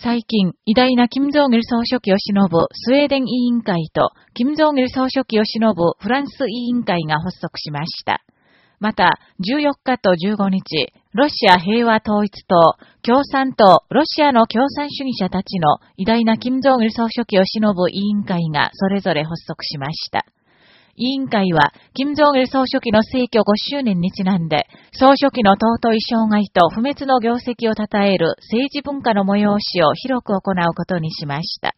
最近、偉大な金正義総書記を忍ぶスウェーデン委員会と、金正義総書記を忍ぶフランス委員会が発足しました。また、14日と15日、ロシア平和統一党、共産党、ロシアの共産主義者たちの偉大な金正義総書記を忍ぶ委員会がそれぞれ発足しました。委員会は、金正義総書記の逝去5周年にちなんで、総書記の尊い障害と不滅の業績を称える政治文化の催しを広く行うことにしました。